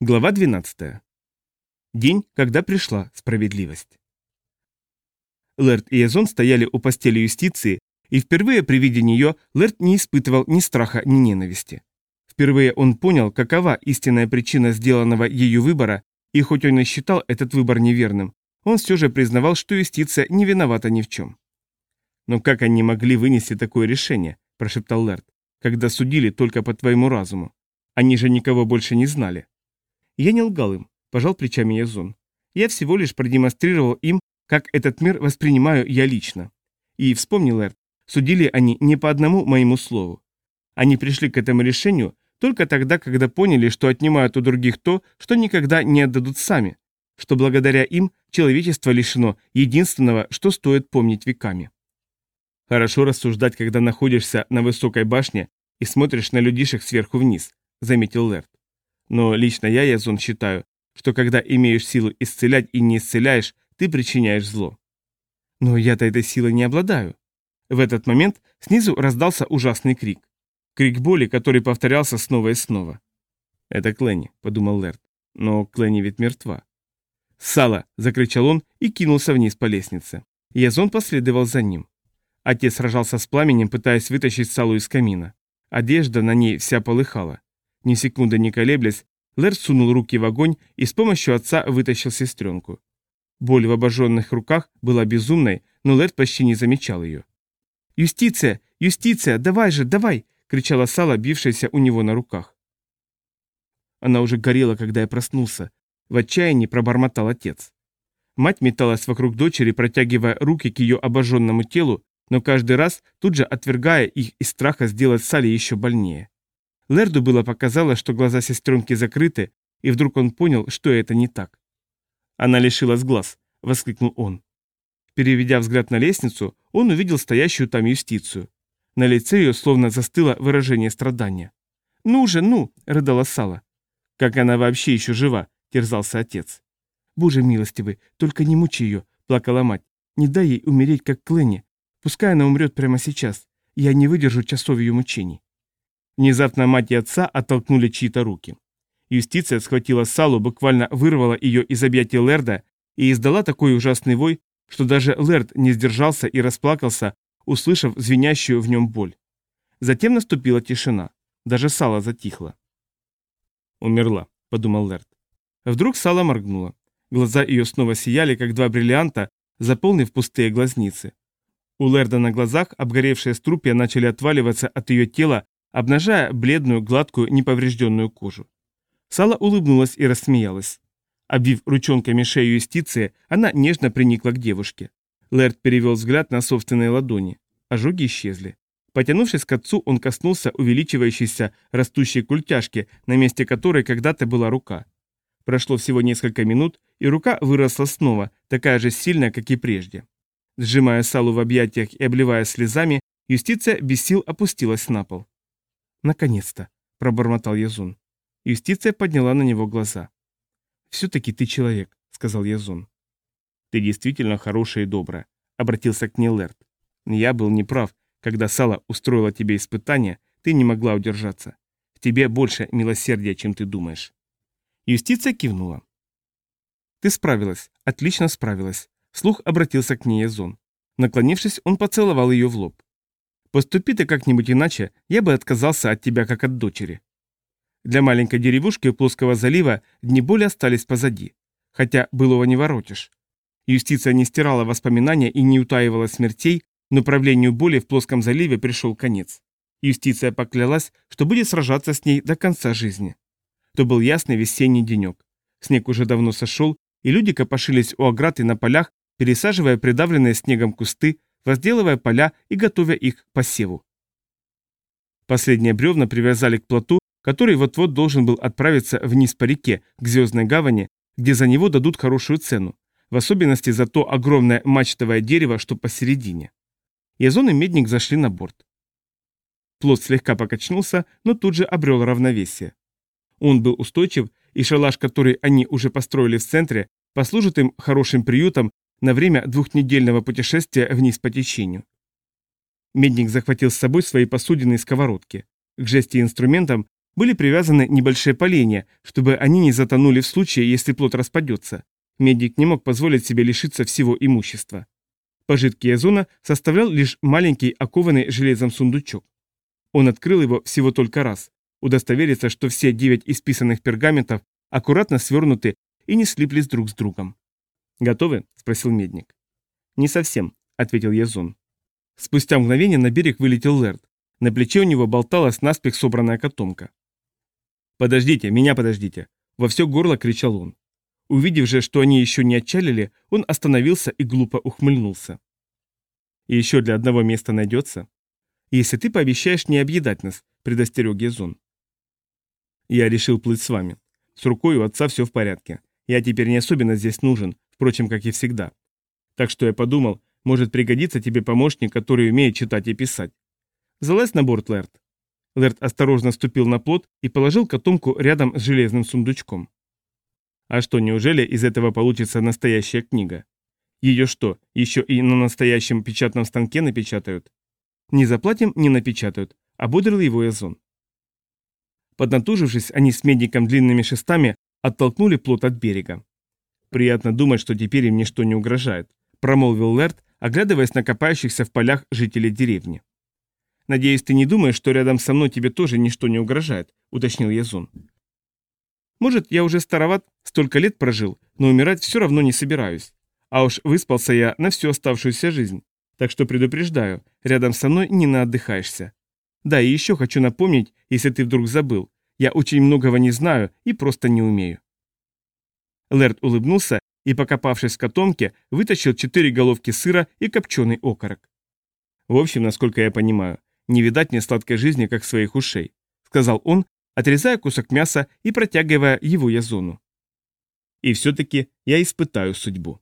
Глава 12. День, когда пришла справедливость. Лэрд и Язон стояли у постели юстиции, и впервые при виде нее Лэрд не испытывал ни страха, ни ненависти. Впервые он понял, какова истинная причина сделанного ею выбора, и хоть он и считал этот выбор неверным, он все же признавал, что юстиция не виновата ни в чем. «Но как они могли вынести такое решение?» – прошептал Лэрд, – «когда судили только по твоему разуму. Они же никого больше не знали». Я не лгал им, пожал плечами Язон. Я всего лишь продемонстрировал им, как этот мир воспринимаю я лично. И вспомнил Эрт, судили они не по одному моему слову. Они пришли к этому решению только тогда, когда поняли, что отнимают у других то, что никогда не отдадут сами, что благодаря им человечество лишено единственного, что стоит помнить веками. Хорошо рассуждать, когда находишься на высокой башне и смотришь на людишек сверху вниз, заметил Лерт. Но лично я, Язон, считаю, что когда имеешь силу исцелять и не исцеляешь, ты причиняешь зло. Но я-то этой силой не обладаю. В этот момент снизу раздался ужасный крик. Крик боли, который повторялся снова и снова. «Это Кленни», — подумал Лерт. «Но Кленни ведь мертва». «Сало!» — закричал он и кинулся вниз по лестнице. Язон последовал за ним. Отец сражался с пламенем, пытаясь вытащить Салу из камина. Одежда на ней вся полыхала. Ни секунды не колеблясь, Лэр сунул руки в огонь и с помощью отца вытащил сестренку. Боль в обожженных руках была безумной, но Лэр почти не замечал ее. «Юстиция! Юстиция! Давай же, давай!» — кричала Сала, бившаяся у него на руках. Она уже горела, когда я проснулся. В отчаянии пробормотал отец. Мать металась вокруг дочери, протягивая руки к ее обожженному телу, но каждый раз тут же отвергая их из страха сделать Сале еще больнее. Лерду было показалось, что глаза сестренки закрыты, и вдруг он понял, что это не так. «Она лишилась глаз», — воскликнул он. Переведя взгляд на лестницу, он увидел стоящую там юстицию. На лице ее словно застыло выражение страдания. «Ну же, ну!» — рыдала Сала. «Как она вообще еще жива?» — терзался отец. «Боже милостивый, только не мучи ее!» — плакала мать. «Не дай ей умереть, как Кленни. Пускай она умрет прямо сейчас. Я не выдержу часов ее мучений». Внезапно мать и отца оттолкнули чьи-то руки. Юстиция схватила Салу, буквально вырвала ее из объятий Лерда и издала такой ужасный вой, что даже Лерд не сдержался и расплакался, услышав звенящую в нем боль. Затем наступила тишина. Даже Сала затихла. «Умерла», — подумал Лерд. Вдруг Сала моргнула. Глаза ее снова сияли, как два бриллианта, заполнив пустые глазницы. У Лерда на глазах обгоревшие струпья начали отваливаться от ее тела, обнажая бледную, гладкую, неповрежденную кожу. Сала улыбнулась и рассмеялась. Обвив ручонками шею юстиции, она нежно приникла к девушке. Лэрд перевел взгляд на собственные ладони. Ожоги исчезли. Потянувшись к отцу, он коснулся увеличивающейся растущей культяшки, на месте которой когда-то была рука. Прошло всего несколько минут, и рука выросла снова, такая же сильная, как и прежде. Сжимая Салу в объятиях и обливая слезами, юстиция без сил опустилась на пол. «Наконец-то!» – пробормотал Язун. Юстиция подняла на него глаза. «Все-таки ты человек», – сказал Язун. «Ты действительно хорошая и добрая», – обратился к ней Лерт. «Я был неправ, когда Сала устроила тебе испытание, ты не могла удержаться. В тебе больше милосердия, чем ты думаешь». Юстиция кивнула. «Ты справилась, отлично справилась», – слух обратился к ней Язон. Наклонившись, он поцеловал ее в лоб. Поступи ты как-нибудь иначе, я бы отказался от тебя как от дочери. Для маленькой деревушки у плоского залива дни боли остались позади. Хотя былого не воротишь. Юстиция не стирала воспоминания и не утаивала смертей, но правлению боли в плоском заливе пришел конец. Юстиция поклялась, что будет сражаться с ней до конца жизни. То был ясный весенний денек. Снег уже давно сошел, и люди копошились у оград и на полях, пересаживая придавленные снегом кусты, возделывая поля и готовя их к посеву. Последние бревна привязали к плоту, который вот-вот должен был отправиться вниз по реке, к Звездной гавани, где за него дадут хорошую цену, в особенности за то огромное мачтовое дерево, что посередине. Язон и Медник зашли на борт. Плот слегка покачнулся, но тут же обрел равновесие. Он был устойчив, и шалаш, который они уже построили в центре, послужит им хорошим приютом на время двухнедельного путешествия вниз по течению. Медник захватил с собой свои посудины и сковородки. К жести инструментам были привязаны небольшие поленья, чтобы они не затонули в случае, если плод распадется. Медик не мог позволить себе лишиться всего имущества. Пожитки Язона составлял лишь маленький окованный железом сундучок. Он открыл его всего только раз, удостовериться, что все девять исписанных пергаментов аккуратно свернуты и не слиплись друг с другом. «Готовы?» – спросил Медник. «Не совсем», – ответил Язон. Спустя мгновение на берег вылетел Лерд. На плече у него болталась наспех собранная котомка. «Подождите, меня подождите!» – во все горло кричал он. Увидев же, что они еще не отчалили, он остановился и глупо ухмыльнулся. «И еще для одного места найдется?» «Если ты пообещаешь не объедать нас», – предостерег Язон. «Я решил плыть с вами. С рукой у отца все в порядке. Я теперь не особенно здесь нужен, впрочем, как и всегда. Так что я подумал, может пригодиться тебе помощник, который умеет читать и писать. Залазь на борт, Лэрд». Лэрд осторожно ступил на плот и положил котомку рядом с железным сундучком. А что, неужели из этого получится настоящая книга? Ее что, еще и на настоящем печатном станке напечатают? Не заплатим, не напечатают, ободрил его Язон. Поднатужившись, они с медником длинными шестами оттолкнули плот от берега. «Приятно думать, что теперь им ничто не угрожает», промолвил Лерт, оглядываясь на копающихся в полях жителей деревни. «Надеюсь, ты не думаешь, что рядом со мной тебе тоже ничто не угрожает», уточнил Язон. «Может, я уже староват, столько лет прожил, но умирать все равно не собираюсь. А уж выспался я на всю оставшуюся жизнь. Так что предупреждаю, рядом со мной не наотдыхаешься. Да, и еще хочу напомнить, если ты вдруг забыл, я очень многого не знаю и просто не умею. Лэрд улыбнулся и, покопавшись в котомке, вытащил четыре головки сыра и копченый окорок. В общем, насколько я понимаю, не видать мне сладкой жизни, как своих ушей, сказал он, отрезая кусок мяса и протягивая его Язону. И все-таки я испытаю судьбу.